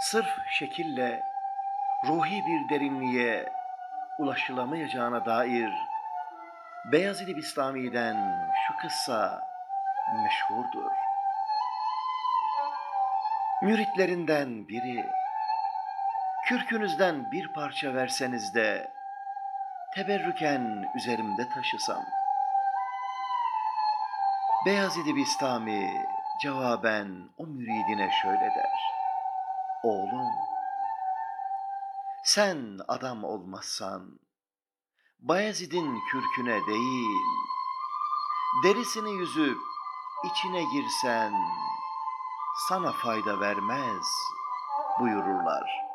sırf şekille ruhi bir derinliğe ulaşılamayacağına dair Beyazid Bistami'den şu kıssa meşhurdur. Müritlerinden biri, kürkünüzden bir parça verseniz de teberrüken üzerimde taşısam. Beyazid Bistami cevaben o müridine şöyle der. Oğlum, sen adam olmazsan, Bayezid'in kürküne değil, derisini yüzüp içine girsen, sana fayda vermez buyururlar.